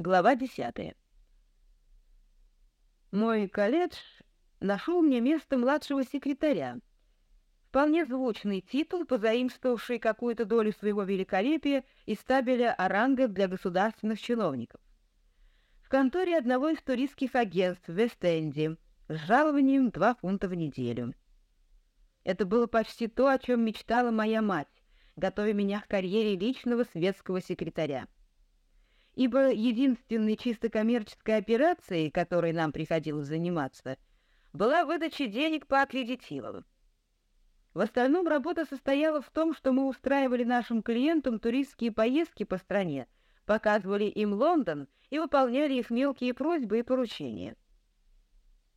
Глава 10. Мой колледж нашел мне место младшего секретаря. Вполне звучный титул, позаимствовавший какую-то долю своего великолепия из табеля о рангах для государственных чиновников. В конторе одного из туристских агентств в Вест-Энди с жалованием 2 фунта в неделю. Это было почти то, о чем мечтала моя мать, готовя меня к карьере личного светского секретаря ибо единственной чисто коммерческой операцией, которой нам приходилось заниматься, была выдача денег по аккредитивам. В остальном работа состояла в том, что мы устраивали нашим клиентам туристские поездки по стране, показывали им Лондон и выполняли их мелкие просьбы и поручения.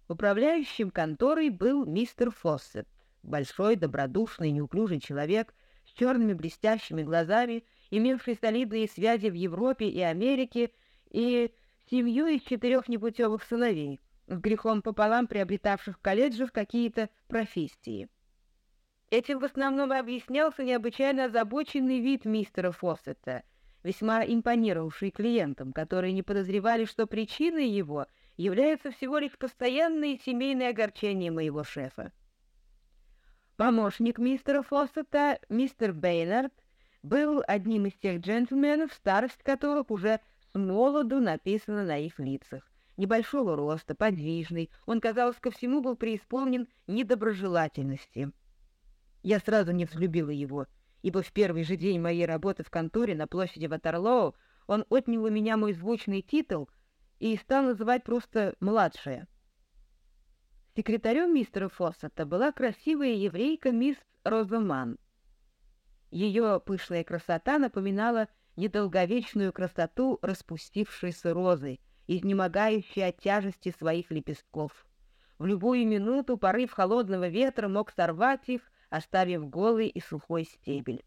Управляющим конторой был мистер Фоссет, большой, добродушный, неуклюжий человек с черными блестящими глазами имевший солидные связи в Европе и Америке, и семью из четырех непутевых сыновей, с грехом пополам приобретавших в колледжах какие-то профессии. Этим в основном объяснялся необычайно озабоченный вид мистера Фоссета, весьма импонировавший клиентам, которые не подозревали, что причиной его является всего лишь постоянное семейное огорчение моего шефа. Помощник мистера Фоссета, мистер Бейнард, был одним из тех джентльменов, старость которых уже с молоду написана на их лицах. Небольшого роста, подвижный, он, казалось, ко всему был преисполнен недоброжелательности. Я сразу не взлюбила его, ибо в первый же день моей работы в конторе на площади Ватерлоу он отнял у меня мой звучный титул и стал называть просто «младшая». Секретарем мистера Фоссета была красивая еврейка мисс Розаман — ее пышная красота напоминала недолговечную красоту распустившейся розы, изнемогающей от тяжести своих лепестков. В любую минуту порыв холодного ветра мог сорвать их, оставив голый и сухой стебель.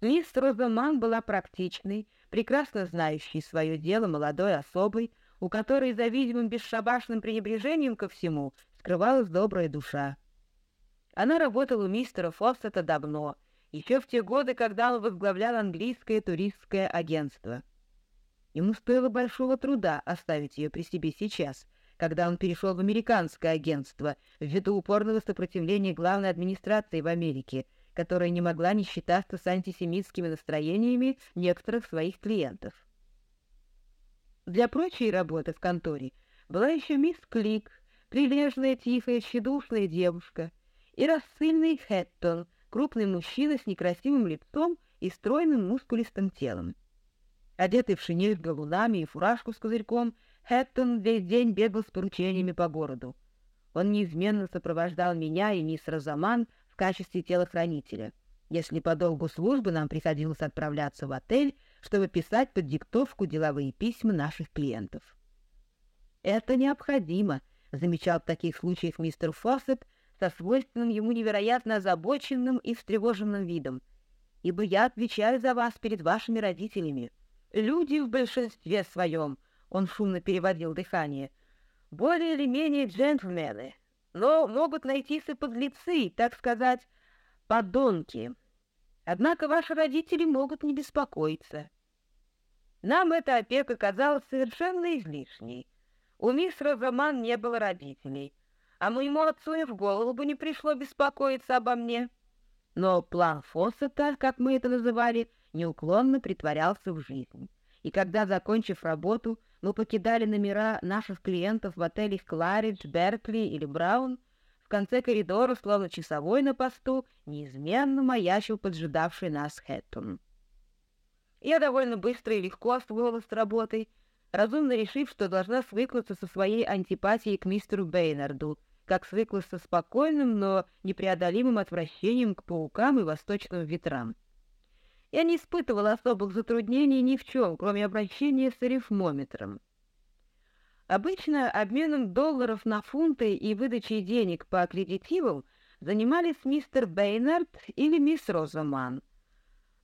Мисс Розаман была практичной, прекрасно знающей свое дело молодой особой, у которой за видимым бесшабашным пренебрежением ко всему скрывалась добрая душа. Она работала у мистера Фоссета давно — еще в те годы, когда он возглавлял английское туристское агентство. Ему стоило большого труда оставить ее при себе сейчас, когда он перешел в американское агентство ввиду упорного сопротивления главной администрации в Америке, которая не могла не считаться с антисемитскими настроениями некоторых своих клиентов. Для прочей работы в конторе была еще мисс Клик, прилежная, тихая, тщедушная девушка, и рассыльный Хэттон — крупный мужчина с некрасивым лицом и стройным мускулистым телом. Одетый в шинель с галунами и фуражку с козырьком, Хэттон весь день бегал с поручениями по городу. Он неизменно сопровождал меня и мисс Розаман в качестве телохранителя, если по долгу службы нам приходилось отправляться в отель, чтобы писать под диктовку деловые письма наших клиентов. «Это необходимо», — замечал в таких случаях мистер Фоссет, со свойственным ему невероятно озабоченным и встревоженным видом, ибо я отвечаю за вас перед вашими родителями. Люди в большинстве своем, он шумно переводил дыхание, более или менее джентльмены, но могут найтись и подлецы, так сказать, подонки. Однако ваши родители могут не беспокоиться. Нам эта опека казалась совершенно излишней. У мисс Розаман не было родителей — а моему отцу и в голову бы не пришло беспокоиться обо мне. Но план Фоссета, как мы это называли, неуклонно притворялся в жизнь. И когда, закончив работу, мы покидали номера наших клиентов в отелях Кларидж, Беркли или Браун, в конце коридора, словно часовой на посту, неизменно маячил поджидавший нас Хэттон. Я довольно быстро и легко освоилась с работой, разумно решив, что должна свыкнуться со своей антипатией к мистеру Бейнарду — как свыклась со спокойным, но непреодолимым отвращением к паукам и восточным ветрам. Я не испытывала особых затруднений ни в чем, кроме обращения с арифмометром. Обычно обменом долларов на фунты и выдачей денег по аккредитивам занимались мистер Бейнард или мисс Розаман.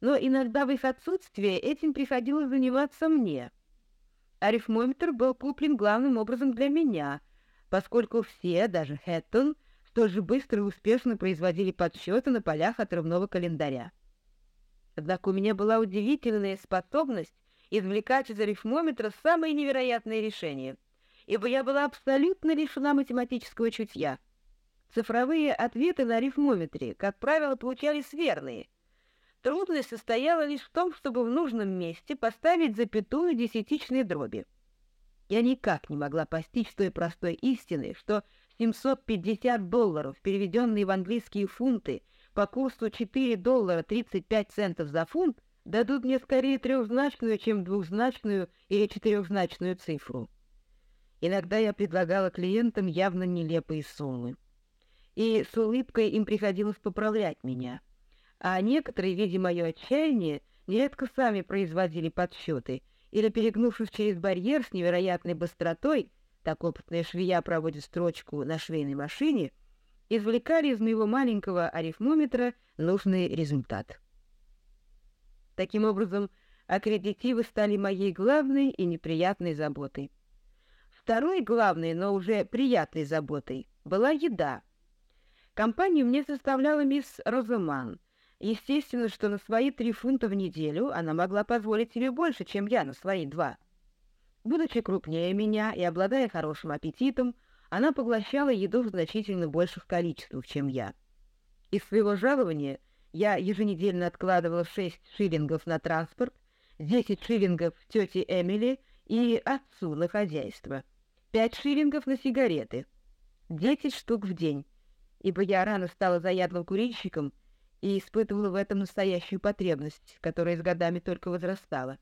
Но иногда в их отсутствие этим приходилось заниматься мне. Арифмометр был куплен главным образом для меня, поскольку все, даже Хэттон, столь же быстро и успешно производили подсчеты на полях отрывного календаря. Однако у меня была удивительная способность извлекать из арифмометра самые невероятные решения, ибо я была абсолютно лишена математического чутья. Цифровые ответы на арифмометре, как правило, получались верные. Трудность состояла лишь в том, чтобы в нужном месте поставить запятую десятичной дроби. Я никак не могла постичь той простой истины, что 750 долларов, переведенные в английские фунты, по курсу 4 доллара 35 центов за фунт, дадут мне скорее трехзначную, чем двухзначную или четырехзначную цифру. Иногда я предлагала клиентам явно нелепые суммы. И с улыбкой им приходилось поправлять меня. А некоторые, видя мое отчаяние, нередко сами производили подсчеты или, перегнувшись через барьер с невероятной быстротой, так опытная швея проводит строчку на швейной машине, извлекали из моего маленького арифмометра нужный результат. Таким образом, аккредитивы стали моей главной и неприятной заботой. Второй главной, но уже приятной заботой была еда. Компанию мне составляла мисс Розуман. Естественно, что на свои три фунта в неделю она могла позволить себе больше, чем я на свои два. Будучи крупнее меня и обладая хорошим аппетитом, она поглощала еду в значительно больших количествах, чем я. Из своего жалования я еженедельно откладывала 6 шиллингов на транспорт, 10 шиллингов тете Эмили и отцу на хозяйство, 5 шиллингов на сигареты, 10 штук в день, ибо я рано стала заядлым курильщиком и испытывала в этом настоящую потребность, которая с годами только возрастала.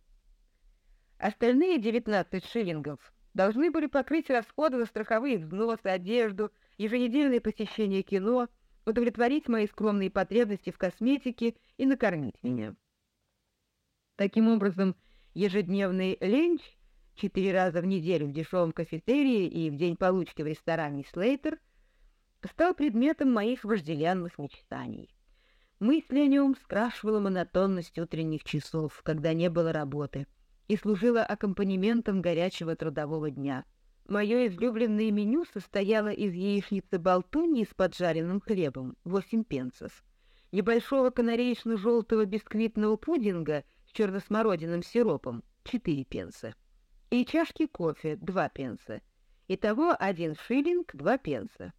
Остальные 19 шиллингов должны были покрыть расходы на страховые взносы, одежду, еженедельное посещение кино, удовлетворить мои скромные потребности в косметике и накормить меня. Таким образом, ежедневный ленч четыре раза в неделю в дешевом кафетерии и в день получки в ресторане «Слейтер» стал предметом моих вожделенных мечтаний. Мысль о нем скрашивала монотонность утренних часов, когда не было работы — и служила аккомпанементом горячего трудового дня. Мое излюбленное меню состояло из яичницы болтуньи с поджаренным хлебом, 8 пенсов, небольшого канареечно-желтого бисквитного пудинга с черносмородиным сиропом, 4 пенса, и чашки кофе, 2 пенса. Итого 1 шиллинг, 2 пенса.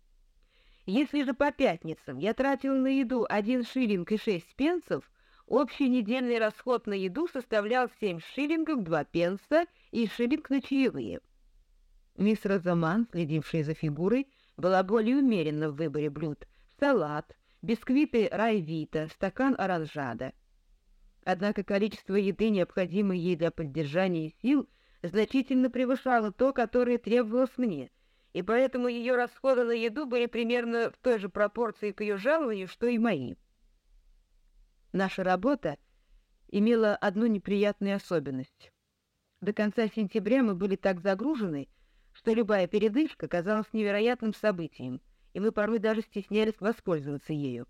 Если же по пятницам я тратил на еду 1 шиллинг и 6 пенсов, Общий недельный расход на еду составлял 7 шиллингов 2 пенса и шиллинг на чаевые. Мисс Розаман, следившая за фигурой, была более умеренна в выборе блюд. Салат, бисквиты райвита, стакан оранжада. Однако количество еды, необходимой ей для поддержания сил, значительно превышало то, которое требовалось мне, и поэтому ее расходы на еду были примерно в той же пропорции к ее жалованию, что и мои. Наша работа имела одну неприятную особенность. До конца сентября мы были так загружены, что любая передышка казалась невероятным событием, и мы порой даже стеснялись воспользоваться ею.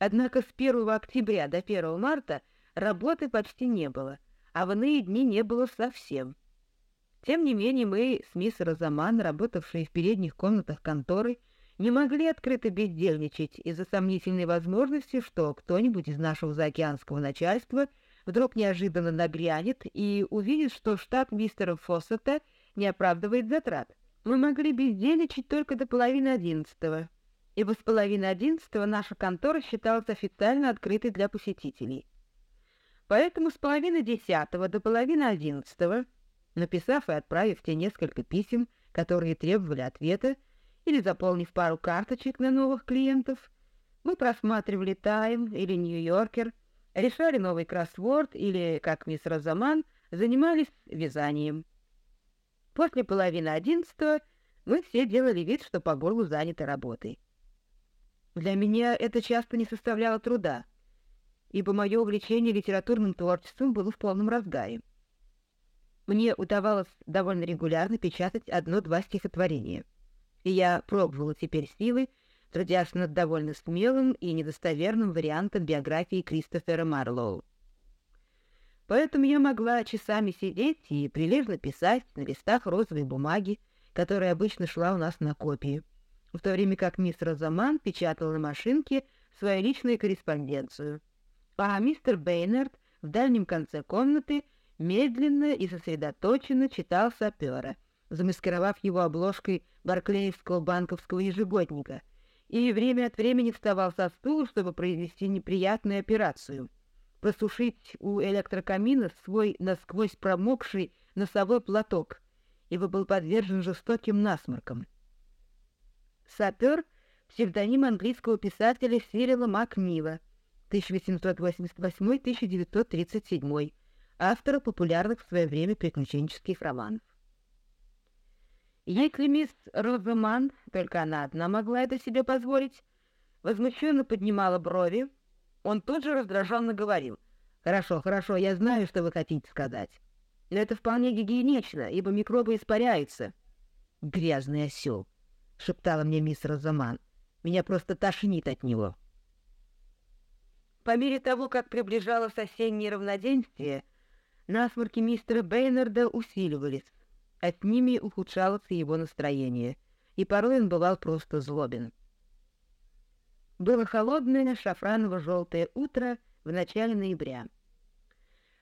Однако с 1 октября до 1 марта работы почти не было, а в иные дни не было совсем. Тем не менее мы с мисс Розаман, работавшие в передних комнатах конторы, не могли открыто бездельничать из-за сомнительной возможности, что кто-нибудь из нашего заокеанского начальства вдруг неожиданно нагрянет и увидит, что штат мистера Фоссета не оправдывает затрат. Мы могли бездельничать только до половины одиннадцатого, ибо с половины одиннадцатого наша контора считалась официально открытой для посетителей. Поэтому с половины десятого до половины одиннадцатого, написав и отправив те несколько писем, которые требовали ответа, или заполнив пару карточек на новых клиентов. Мы просматривали «Тайм» или «Нью-Йоркер», решали новый кроссворд или, как мисс Розаман, занимались вязанием. После половины одиннадцатого мы все делали вид, что по горлу заняты работой. Для меня это часто не составляло труда, ибо мое увлечение литературным творчеством было в полном разгаре. Мне удавалось довольно регулярно печатать одно-два стихотворения — и я пробовала теперь силы, трудясь над довольно смелым и недостоверным вариантом биографии Кристофера Марлоу. Поэтому я могла часами сидеть и прилежно писать на листах розовой бумаги, которая обычно шла у нас на копии, в то время как мисс Розаман печатала на машинке свою личную корреспонденцию, а мистер Бейнард в дальнем конце комнаты медленно и сосредоточенно читал сапера, замаскировав его обложкой Барклеевского банковского ежегодника, и время от времени вставал со стула, чтобы произвести неприятную операцию — просушить у электрокамина свой насквозь промокший носовой платок, ибо был подвержен жестоким насморкам. Сапер — псевдоним английского писателя Сирила Макнила, 1888-1937, автора популярных в свое время приключенческих романов. Если мисс Розаман, только она одна могла это себе позволить, возмущенно поднимала брови, он тут же раздраженно говорил. «Хорошо, хорошо, я знаю, что вы хотите сказать. Но это вполне гигиенично, ибо микробы испаряются». «Грязный осел», — шептала мне мисс Розаман. «Меня просто тошнит от него». По мере того, как приближалось осеннее равноденствие, насморки мистера Бейнарда усиливались. От ними ухудшалось его настроение, и порой он бывал просто злобен. Было холодное шафраново-желтое утро в начале ноября.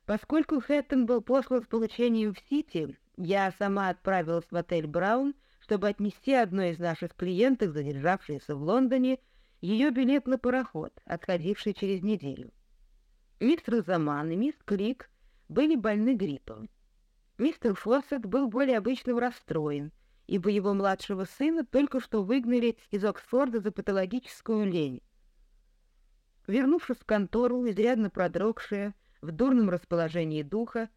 Поскольку Хэттон был послан с получением в Сити, я сама отправилась в отель «Браун», чтобы отнести одной из наших клиенток, задержавшейся в Лондоне, ее билет на пароход, отходивший через неделю. Мистер Заман и мисс Крик были больны гриппом. Мистер Фоссет был более обычного расстроен, ибо его младшего сына только что выгнали из Оксфорда за патологическую лень. Вернувшись в контору, изрядно продрогшая, в дурном расположении духа,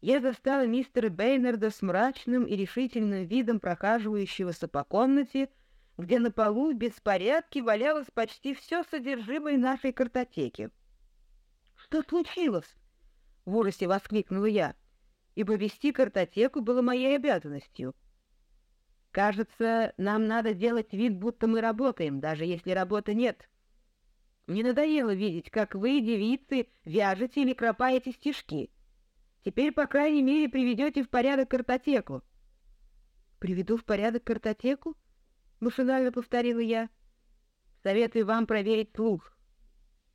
я застала мистера Бейнарда с мрачным и решительным видом прохаживающегося по комнате, где на полу в беспорядке валялось почти все содержимое нашей картотеки. «Что случилось?» — в ужасе воскликнула я, ибо вести картотеку было моей обязанностью. «Кажется, нам надо делать вид, будто мы работаем, даже если работы нет. Мне надоело видеть, как вы, девицы, вяжете или кропаете стишки. Теперь, по крайней мере, приведете в порядок картотеку». «Приведу в порядок картотеку?» машинально повторила я. Советую вам проверить слух.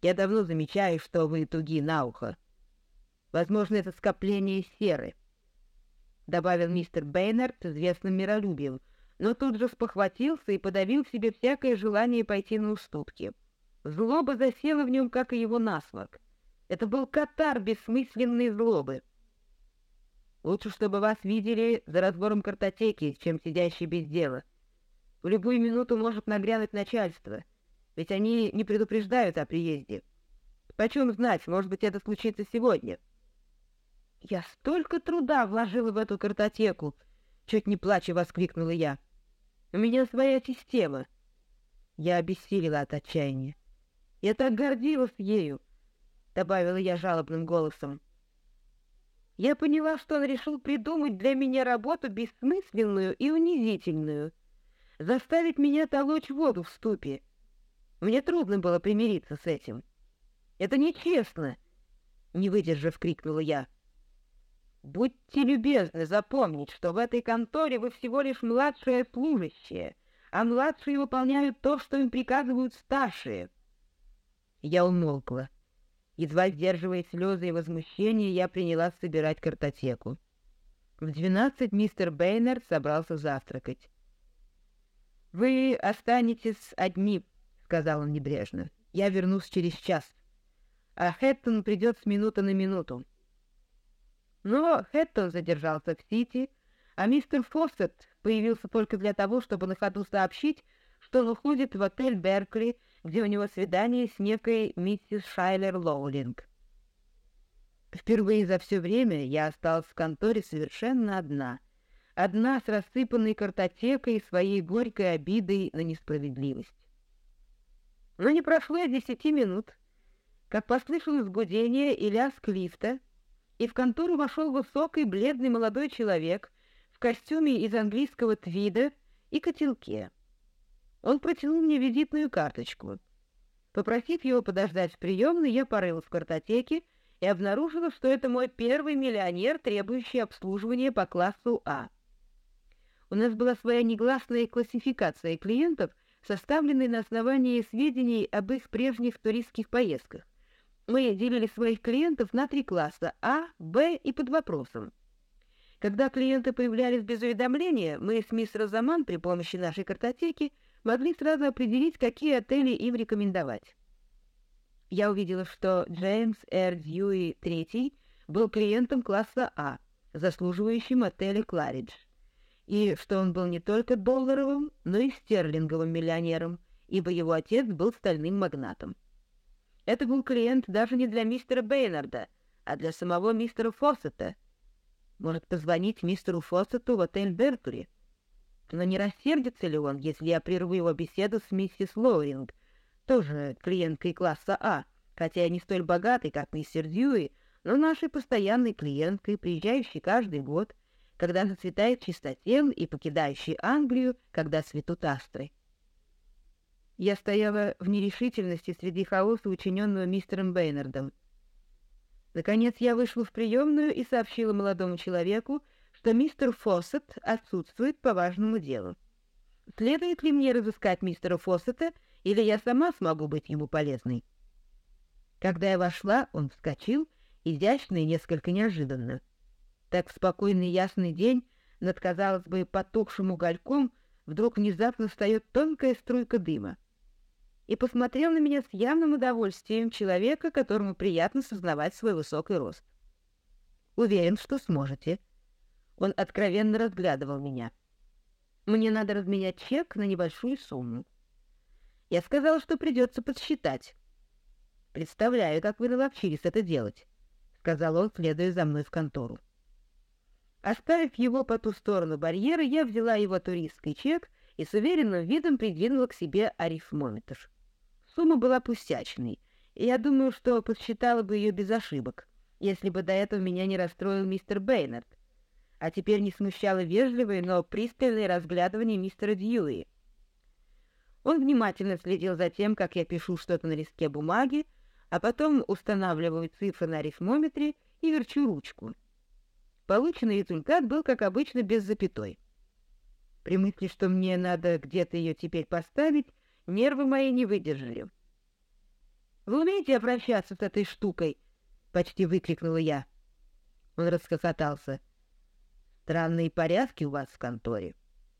Я давно замечаю, что вы туги на ухо. Возможно, это скопление серы, — добавил мистер Бейнард с известным миролюбием, но тут же спохватился и подавил в себе всякое желание пойти на уступки. Злоба засела в нем, как и его насморк. Это был катар бессмысленной злобы. Лучше, чтобы вас видели за разбором картотеки, чем сидящий без дела, — в любую минуту может нагрянуть начальство, ведь они не предупреждают о приезде. Почем знать, может быть, это случится сегодня. Я столько труда вложила в эту картотеку, чуть не плача воскликнула я. У меня своя система. Я обессилила от отчаяния. Я так гордилась ею, добавила я жалобным голосом. Я поняла, что он решил придумать для меня работу бессмысленную и унизительную — заставить меня толочь воду в ступе. Мне трудно было примириться с этим. Это нечестно, не выдержав, крикнула я. Будьте любезны запомнить, что в этой конторе вы всего лишь младшее служащее, а младшие выполняют то, что им приказывают старшие. Я умолкла. Едва сдерживая слезы и возмущение, я принялась собирать картотеку. В двенадцать мистер Бейнер собрался завтракать. «Вы останетесь одни», — сказал он небрежно. «Я вернусь через час, а Хэттон придет с минуты на минуту». Но Хэттон задержался в Сити, а мистер Фоссет появился только для того, чтобы на ходу сообщить, что он уходит в отель Беркли, где у него свидание с некой миссис Шайлер Лоулинг. Впервые за все время я осталась в конторе совершенно одна — одна с рассыпанной картотекой и своей горькой обидой на несправедливость. Но не прошло и десяти минут, как послышалось гудение и лязг лифта, и в контору вошел высокий, бледный молодой человек в костюме из английского твида и котелке. Он протянул мне визитную карточку. Попросив его подождать в приемной, я порылась в картотеке и обнаружила, что это мой первый миллионер, требующий обслуживания по классу А. У нас была своя негласная классификация клиентов, составленная на основании сведений об их прежних туристских поездках. Мы делили своих клиентов на три класса – А, Б и под вопросом. Когда клиенты появлялись без уведомления, мы с мисс Розаман при помощи нашей картотеки могли сразу определить, какие отели им рекомендовать. Я увидела, что Джеймс Р. Дьюи III был клиентом класса А, заслуживающим отеля «Кларидж», и что он был не только долларовым, но и стерлинговым миллионером, ибо его отец был стальным магнатом. Это был клиент даже не для мистера Бейнарда, а для самого мистера Фоссета — может позвонить мистеру Фоссету в отель Бертури. Но не рассердится ли он, если я прерву его беседу с миссис Лоуринг, тоже клиенткой класса А, хотя и не столь богатой, как мистер Дьюи, но нашей постоянной клиенткой, приезжающей каждый год, когда зацветает чистотел и покидающей Англию, когда цветут астры. Я стояла в нерешительности среди хаоса, учиненного мистером Бейнардом. Наконец я вышла в приемную и сообщила молодому человеку, что мистер Фоссет отсутствует по важному делу. Следует ли мне разыскать мистера Фоссета, или я сама смогу быть ему полезной? Когда я вошла, он вскочил, изящно и несколько неожиданно. Так спокойный ясный день над, казалось бы, потухшим угольком вдруг внезапно встает тонкая струйка дыма и посмотрел на меня с явным удовольствием человека, которому приятно сознавать свой высокий рост. «Уверен, что сможете». Он откровенно разглядывал меня. «Мне надо разменять чек на небольшую сумму». Я сказала, что придется подсчитать. «Представляю, как вы наловчились это делать», — сказал он, следуя за мной в контору. Оставив его по ту сторону барьера, я взяла его туристский чек и с уверенным видом придвинула к себе арифмометр. Сумма была пустячной, и я думаю, что подсчитала бы ее без ошибок, если бы до этого меня не расстроил мистер Бейнард, а теперь не смущало вежливое, но пристальное разглядывание мистера Дьюи. Он внимательно следил за тем, как я пишу что-то на листке бумаги, а потом устанавливаю цифры на арифмометре и верчу ручку. Полученный результат был, как обычно, без запятой. При мысли, что мне надо где-то ее теперь поставить, Нервы мои не выдержали. «Вы умеете обращаться с этой штукой?» — почти выкрикнула я. Он расхохотался. «Странные порядки у вас в конторе».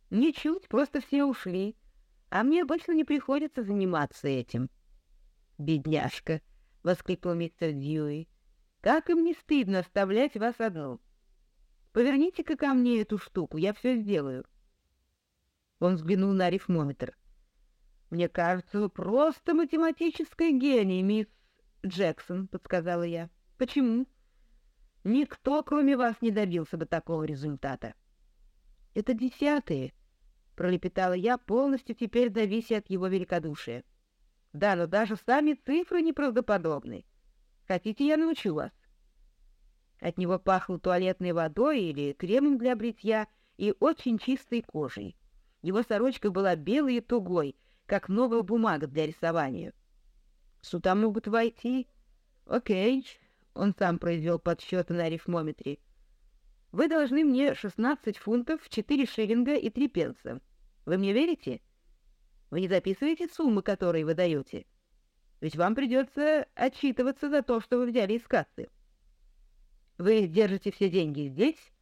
«Ничуть, просто все ушли. А мне больше не приходится заниматься этим». «Бедняжка!» — воскликнул мистер Дьюи. «Как им не стыдно оставлять вас одну? Поверните-ка ко мне эту штуку, я все сделаю». Он взглянул на арифмометр. «Мне кажется, вы просто математическая гений, мисс Джексон», — подсказала я. «Почему?» «Никто, кроме вас, не добился бы такого результата». «Это десятые», — пролепетала я, полностью теперь завися от его великодушия. «Да, но даже сами цифры неправдоподобны. Хотите, я научу вас?» От него пахло туалетной водой или кремом для бритья и очень чистой кожей. Его сорочка была белой и тугой — как новая бумага для рисования. Сюда могут войти... Окей, он сам произвел подсчеты на арифмометре. Вы должны мне 16 фунтов, 4 шиллинга и 3 пенса. Вы мне верите? Вы не записываете суммы, которые вы даете? Ведь вам придется отчитываться за то, что вы взяли из кассы. Вы держите все деньги здесь?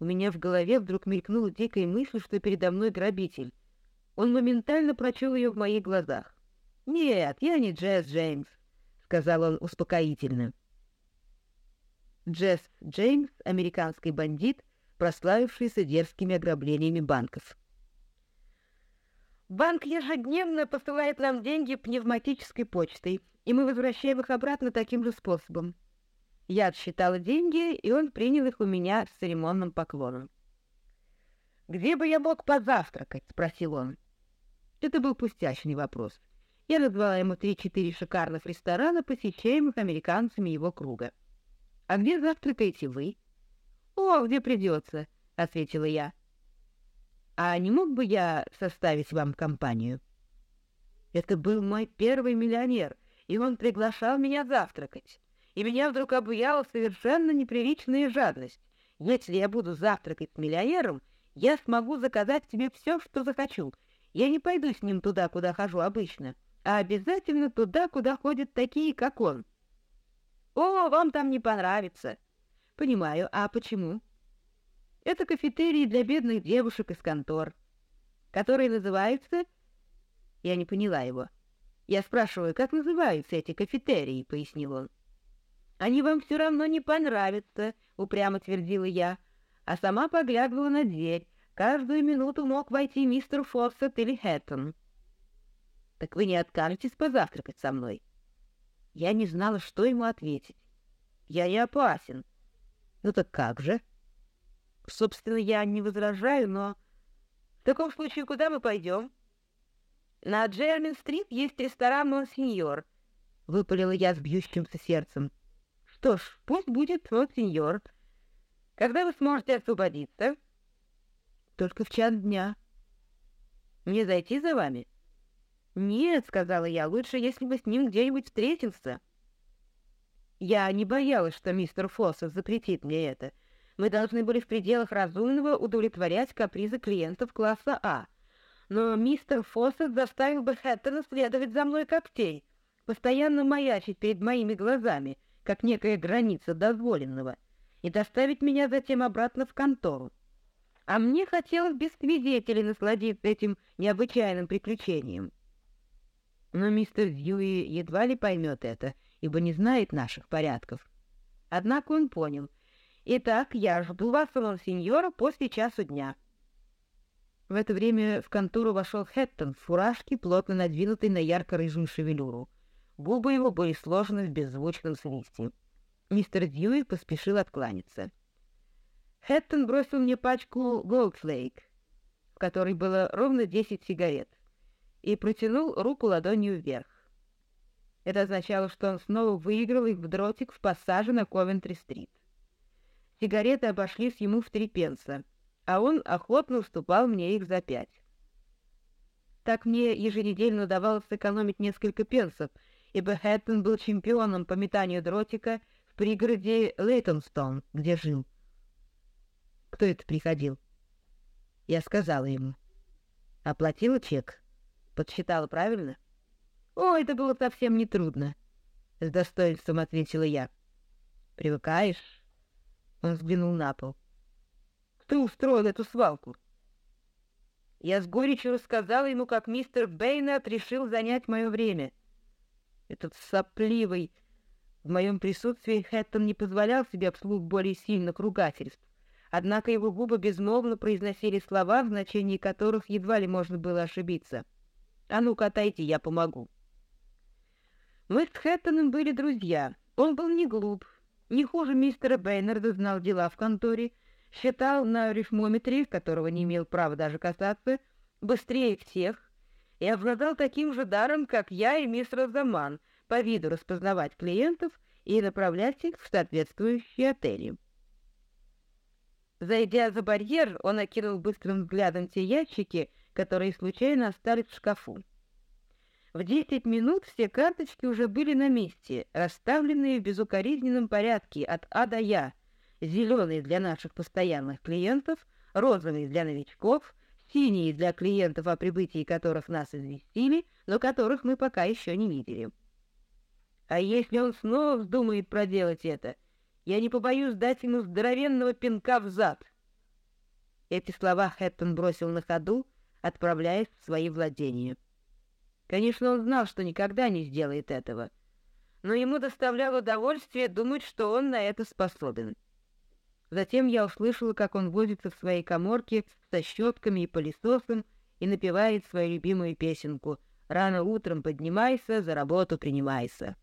У меня в голове вдруг мелькнула дикая мысль, что передо мной грабитель. Он моментально прочел ее в моих глазах. «Нет, я не Джесс Джеймс», — сказал он успокоительно. Джесс Джеймс — американский бандит, прославившийся дерзкими ограблениями банков. Банк ежедневно посылает нам деньги пневматической почтой, и мы возвращаем их обратно таким же способом. Я отсчитала деньги, и он принял их у меня с церемонным поклоном. «Где бы я мог позавтракать?» — спросил он. Это был пустячный вопрос. Я назвала ему три-четыре шикарных ресторана, посещаемых американцами его круга. «А где завтракаете вы?» «О, где придется», — ответила я. «А не мог бы я составить вам компанию?» Это был мой первый миллионер, и он приглашал меня завтракать. И меня вдруг обуяла совершенно неприличная жадность. Если я буду завтракать с миллионером, я смогу заказать себе все, что захочу, я не пойду с ним туда, куда хожу обычно, а обязательно туда, куда ходят такие, как он. О, вам там не понравится. Понимаю, а почему? Это кафетерий для бедных девушек из контор, который называется... Я не поняла его. Я спрашиваю, как называются эти кафетерии, пояснил он. Они вам все равно не понравятся, упрямо твердила я, а сама поглядывала на дверь. Каждую минуту мог войти мистер Фоссет или Хэттон. Так вы не откажетесь позавтракать со мной? Я не знала, что ему ответить. Я не опасен. Ну так как же? Собственно, я не возражаю, но... В таком случае, куда мы пойдем? На Джермин-стрит есть ресторан «Монсеньор», — выпалила я с бьющимся сердцем. Что ж, пусть будет «Монсеньор». Когда вы сможете освободиться? Только в час дня. Мне зайти за вами? Нет, сказала я, лучше, если бы с ним где-нибудь встретился. Я не боялась, что мистер Фоссет запретит мне это. Мы должны были в пределах разумного удовлетворять капризы клиентов класса А. Но мистер Фоссет заставил бы Хэттона следовать за мной тень, постоянно маячить перед моими глазами, как некая граница дозволенного, и доставить меня затем обратно в контору. А мне хотелось без свидетелей насладиться этим необычайным приключением. Но мистер Дьюи едва ли поймет это, ибо не знает наших порядков. Однако он понял. «Итак, я жду вас, сеньора, после часу дня». В это время в контору вошел Хэттон в фуражке, плотно надвинутой на ярко-рыжую шевелюру. Губы его были сложены в беззвучном свисте. Мистер Дьюи поспешил откланяться. Хэттон бросил мне пачку Голдфлейк, в которой было ровно десять сигарет и протянул руку ладонью вверх. Это означало, что он снова выиграл их в дротик в пассаже на Ковентри-стрит. Сигареты обошлись ему в три пенса, а он охотно уступал мне их за пять. Так мне еженедельно удавалось сэкономить несколько пенсов, ибо Хэттон был чемпионом по метанию дротика в пригороде Лейтонстон, где жил. Кто это приходил? Я сказала ему. Оплатила чек. Подсчитала правильно? О, это было совсем не трудно, с достоинством ответила я. Привыкаешь? Он взглянул на пол. Кто устроил эту свалку? Я с горечью рассказала ему, как мистер Бэйнет решил занять мое время. Этот сопливый... В моем присутствии Хэттон не позволял себе вслух более сильных ругательств. Однако его губы безмолвно произносили слова, в значении которых едва ли можно было ошибиться — а ну, катайте, я помогу. Мы с Хэттоном были друзья. Он был не глуп, не хуже мистера Бейнарда знал дела в конторе, считал на рифмометре, которого не имел права даже касаться, быстрее всех, и обладал таким же даром, как я и мистер Заман, по виду распознавать клиентов и направлять их в соответствующие отели. Зайдя за барьер, он окинул быстрым взглядом те ящики, которые случайно остались в шкафу. В десять минут все карточки уже были на месте, расставленные в безукоризненном порядке от А до Я, зеленые для наших постоянных клиентов, розовые для новичков, синие для клиентов, о прибытии которых нас известили, но которых мы пока еще не видели. А если он снова вздумает проделать это, я не побоюсь дать ему здоровенного пинка в зад. Эти слова Хэттон бросил на ходу, отправляясь в свои владения. Конечно, он знал, что никогда не сделает этого, но ему доставляло удовольствие думать, что он на это способен. Затем я услышала, как он возится в своей коморке со щетками и пылесосом и напевает свою любимую песенку «Рано утром поднимайся, за работу принимайся».